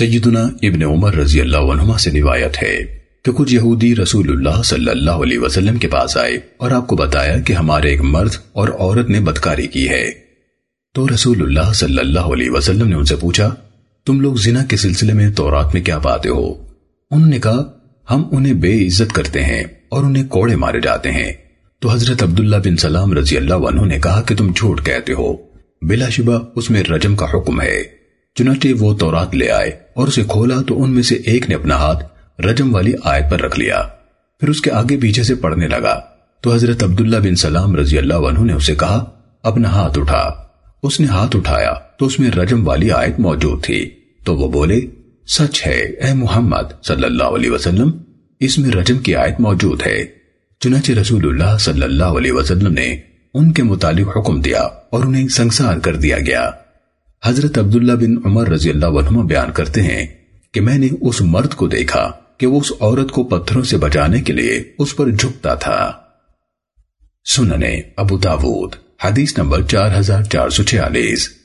سیدنا ابن عمر رضی اللہ عنہما سے روایت ہے کہ کچھ یہودی رسول اللہ صلی اللہ علیہ وسلم کے پاس آئے اور آپ کو بتایا کہ ہمارے ایک مرد اور عورت نے بدکاری کی ہے۔ تو رسول اللہ صلی اللہ علیہ وسلم نے ان سے پوچھا، تم لوگ زنا کے سلسلے میں تورات میں کیا پاتے ہو؟ انہوں نے کہا، ہم انہیں بے عزت کرتے ہیں اور انہیں کوڑے مارے جاتے ہیں۔ تو حضرت عبداللہ بن سلام رضی اللہ عنہ نے کہا کہ تم جھوٹ کہتے ہو۔ بلا شبہ اس میں رجم کا حکم ہے۔ چنانچہ وہ تورات لے آئے اور اسے کھولا تو ان میں سے ایک نے اپنا ہاتھ رجم والی آیت پر رکھ لیا۔ پھر اس کے آگے پیچھے سے پڑھنے لگا۔ تو حضرت عبداللہ بن سلام رضی اللہ عنہ نے اسے کہا، اپنا ہاتھ اٹھا۔ اس نے ہاتھ اٹھایا تو اس میں رجم والی آیت موجود تھی۔ تو وہ بولے، سچ ہے، اے محمد صلی اللہ علیہ وسلم، اس میں رجم کی آیت موجود ہے۔ چنانچہ رسول اللہ صلی اللہ علیہ وسلم نے ان کے متعلق حکم دیا اور انہیں سنسار کر دیا گیا۔ حضرت عبداللہ بن عمر رضی اللہ عنہ بیان کرتے ہیں کہ میں نے اس مرد کو دیکھا کہ وہ اس عورت کو پتھروں سے بچانے کے لیے اس پر جھکتا تھا۔ سننے ابو داود، حدیث نمبر چار ہزار چار سو چھیالیس۔